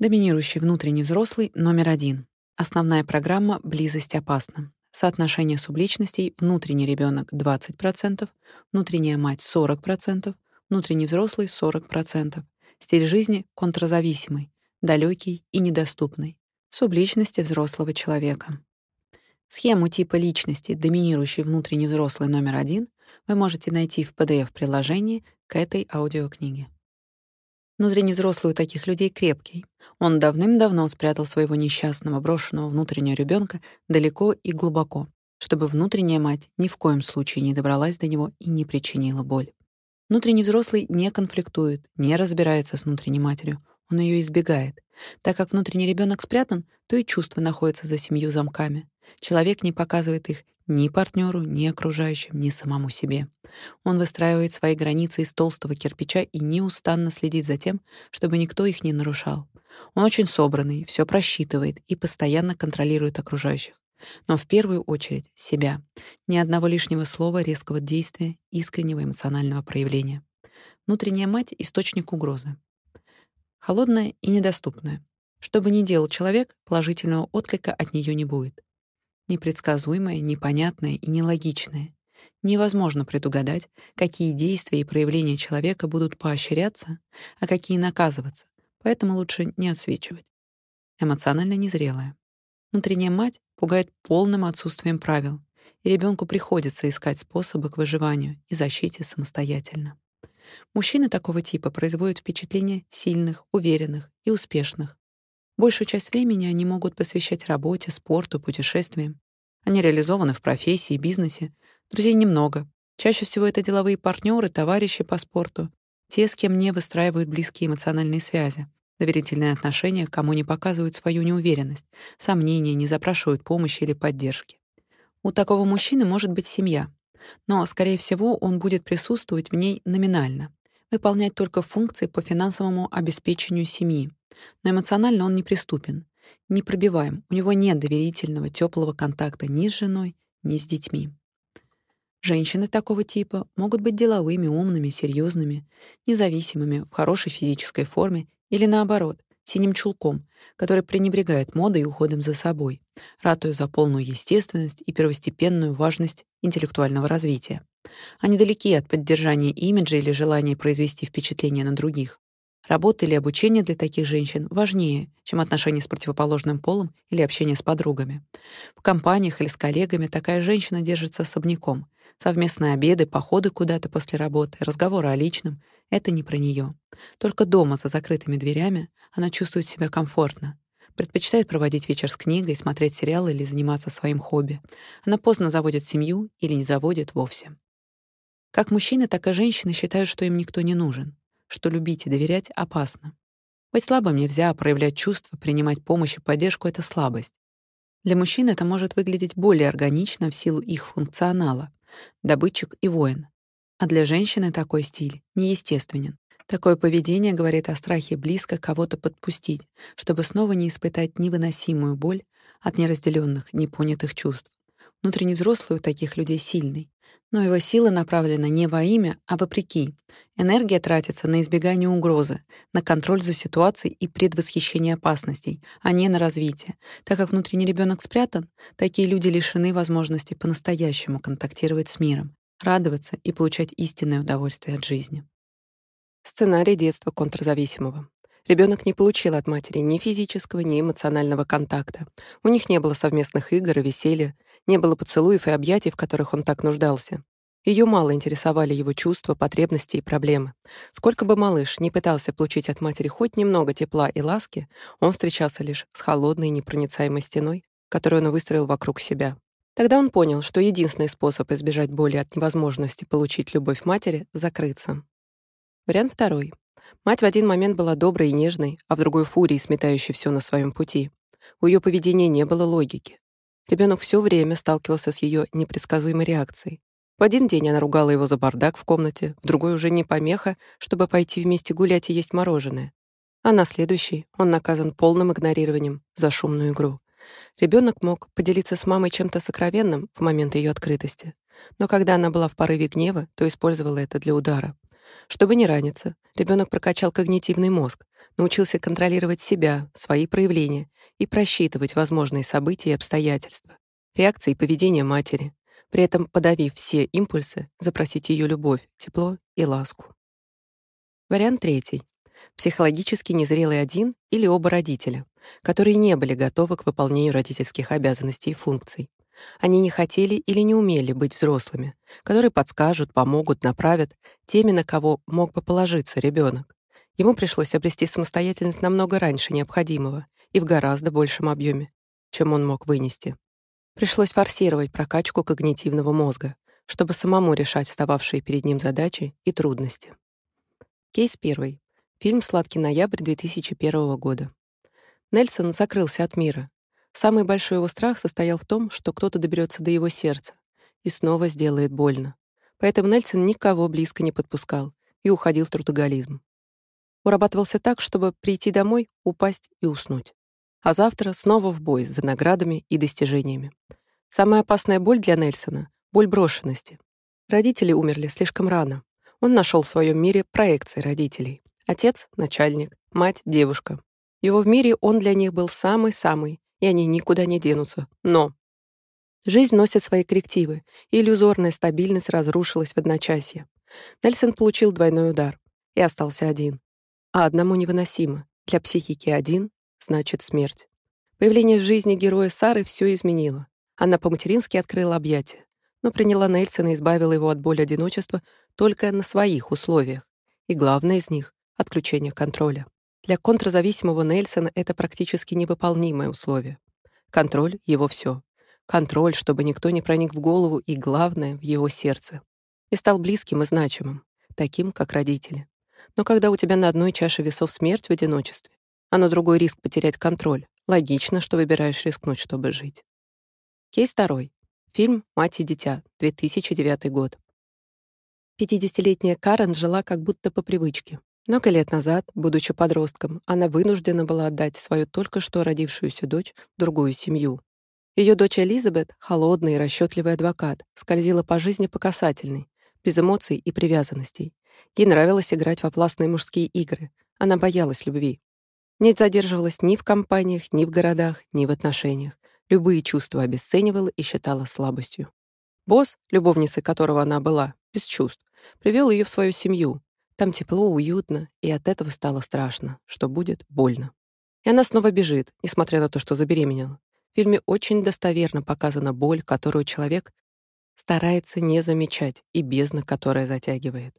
Доминирующий внутренний взрослый номер один. Основная программа «Близость опасна». Соотношение субличностей внутренний ребенок 20%, внутренняя мать 40%, внутренний взрослый 40%. Стиль жизни контрзависимый, далекий и недоступный. Субличности взрослого человека. Схему типа личности, доминирующий внутренний взрослый номер один, вы можете найти в PDF-приложении к этой аудиокниге. Внутренний взрослый у таких людей крепкий. Он давным-давно спрятал своего несчастного, брошенного внутреннего ребенка далеко и глубоко, чтобы внутренняя мать ни в коем случае не добралась до него и не причинила боль. Внутренний взрослый не конфликтует, не разбирается с внутренней матерью, он ее избегает. Так как внутренний ребенок спрятан, то и чувства находятся за семью замками. Человек не показывает их ни партнеру, ни окружающим, ни самому себе. Он выстраивает свои границы из толстого кирпича и неустанно следит за тем, чтобы никто их не нарушал. Он очень собранный, все просчитывает и постоянно контролирует окружающих. Но в первую очередь себя. Ни одного лишнего слова, резкого действия, искреннего эмоционального проявления. Внутренняя мать — источник угрозы. Холодная и недоступная. Что бы ни делал человек, положительного отклика от нее не будет непредсказуемое, непонятное и нелогичное. Невозможно предугадать, какие действия и проявления человека будут поощряться, а какие наказываться, поэтому лучше не отсвечивать. Эмоционально незрелая. Внутренняя мать пугает полным отсутствием правил, и ребенку приходится искать способы к выживанию и защите самостоятельно. Мужчины такого типа производят впечатление сильных, уверенных и успешных, Большую часть времени они могут посвящать работе, спорту, путешествиям. Они реализованы в профессии, бизнесе. Друзей немного. Чаще всего это деловые партнеры, товарищи по спорту, те, с кем не выстраивают близкие эмоциональные связи, доверительные отношения, кому не показывают свою неуверенность, сомнения, не запрашивают помощи или поддержки. У такого мужчины может быть семья, но, скорее всего, он будет присутствовать в ней номинально, выполнять только функции по финансовому обеспечению семьи, но эмоционально он неприступен, непробиваем, у него нет доверительного, теплого контакта ни с женой, ни с детьми. Женщины такого типа могут быть деловыми, умными, серьезными, независимыми, в хорошей физической форме или, наоборот, синим чулком, который пренебрегает модой и уходом за собой, ратуя за полную естественность и первостепенную важность интеллектуального развития. Они далеки от поддержания имиджа или желания произвести впечатление на других. Работа или обучение для таких женщин важнее, чем отношения с противоположным полом или общение с подругами. В компаниях или с коллегами такая женщина держится особняком. Совместные обеды, походы куда-то после работы, разговоры о личном — это не про нее. Только дома, за закрытыми дверями, она чувствует себя комфортно. Предпочитает проводить вечер с книгой, смотреть сериалы или заниматься своим хобби. Она поздно заводит семью или не заводит вовсе. Как мужчины, так и женщины считают, что им никто не нужен что любить и доверять опасно. Быть слабым нельзя, проявлять чувства, принимать помощь и поддержку — это слабость. Для мужчин это может выглядеть более органично в силу их функционала — добытчик и воин. А для женщины такой стиль неестественен. Такое поведение говорит о страхе близко кого-то подпустить, чтобы снова не испытать невыносимую боль от неразделенных, непонятых чувств. Внутренний взрослый у таких людей сильный, но его сила направлена не во имя, а вопреки. Энергия тратится на избегание угрозы, на контроль за ситуацией и предвосхищение опасностей, а не на развитие. Так как внутренний ребенок спрятан, такие люди лишены возможности по-настоящему контактировать с миром, радоваться и получать истинное удовольствие от жизни. Сценарий детства контрзависимого. Ребенок не получил от матери ни физического, ни эмоционального контакта. У них не было совместных игр и веселья, не было поцелуев и объятий, в которых он так нуждался. Ее мало интересовали его чувства, потребности и проблемы. Сколько бы малыш не пытался получить от матери хоть немного тепла и ласки, он встречался лишь с холодной непроницаемой стеной, которую он выстроил вокруг себя. Тогда он понял, что единственный способ избежать боли от невозможности получить любовь матери — закрыться. Вариант второй. Мать в один момент была доброй и нежной, а в другой — фурией, сметающей все на своем пути. У ее поведения не было логики. Ребенок все время сталкивался с ее непредсказуемой реакцией. В один день она ругала его за бардак в комнате, в другой уже не помеха, чтобы пойти вместе гулять и есть мороженое. А на следующий он наказан полным игнорированием за шумную игру. Ребенок мог поделиться с мамой чем-то сокровенным в момент ее открытости, но когда она была в порыве гнева, то использовала это для удара. Чтобы не раниться, ребенок прокачал когнитивный мозг, научился контролировать себя, свои проявления и просчитывать возможные события и обстоятельства, реакции и поведение матери, при этом подавив все импульсы, запросить ее любовь, тепло и ласку. Вариант третий. Психологически незрелый один или оба родителя, которые не были готовы к выполнению родительских обязанностей и функций. Они не хотели или не умели быть взрослыми, которые подскажут, помогут, направят теми, на кого мог бы положиться ребенок. Ему пришлось обрести самостоятельность намного раньше необходимого и в гораздо большем объеме, чем он мог вынести. Пришлось форсировать прокачку когнитивного мозга, чтобы самому решать встававшие перед ним задачи и трудности. Кейс первый. Фильм «Сладкий ноябрь» 2001 года. Нельсон закрылся от мира. Самый большой его страх состоял в том, что кто-то доберется до его сердца и снова сделает больно. Поэтому Нельсон никого близко не подпускал и уходил в трудоголизм. Урабатывался так, чтобы прийти домой, упасть и уснуть а завтра снова в бой за наградами и достижениями. Самая опасная боль для Нельсона — боль брошенности. Родители умерли слишком рано. Он нашел в своем мире проекции родителей. Отец — начальник, мать — девушка. Его в мире он для них был самый-самый, и они никуда не денутся. Но жизнь носит свои коррективы, и иллюзорная стабильность разрушилась в одночасье. Нельсон получил двойной удар и остался один. А одному невыносимо. Для психики один, значит смерть. Появление в жизни героя Сары все изменило. Она по-матерински открыла объятия, но приняла Нельсона и избавила его от боли одиночества только на своих условиях. И главное из них — отключение контроля. Для контрзависимого Нельсона это практически невыполнимое условие. Контроль — его все. Контроль, чтобы никто не проник в голову и, главное, в его сердце. И стал близким и значимым, таким, как родители. Но когда у тебя на одной чаше весов смерть в одиночестве, а на другой риск потерять контроль. Логично, что выбираешь рискнуть, чтобы жить. Кейс второй. Фильм «Мать и дитя», 2009 год. 50-летняя Карен жила как будто по привычке. Много лет назад, будучи подростком, она вынуждена была отдать свою только что родившуюся дочь в другую семью. Ее дочь Элизабет, холодный и расчетливый адвокат, скользила по жизни по касательной, без эмоций и привязанностей. Ей нравилось играть во властные мужские игры. Она боялась любви. Не задерживалась ни в компаниях, ни в городах, ни в отношениях. Любые чувства обесценивала и считала слабостью. Босс, любовницей которого она была, без чувств, привел ее в свою семью. Там тепло, уютно, и от этого стало страшно, что будет больно. И она снова бежит, несмотря на то, что забеременела. В фильме очень достоверно показана боль, которую человек старается не замечать, и бездна, которая затягивает.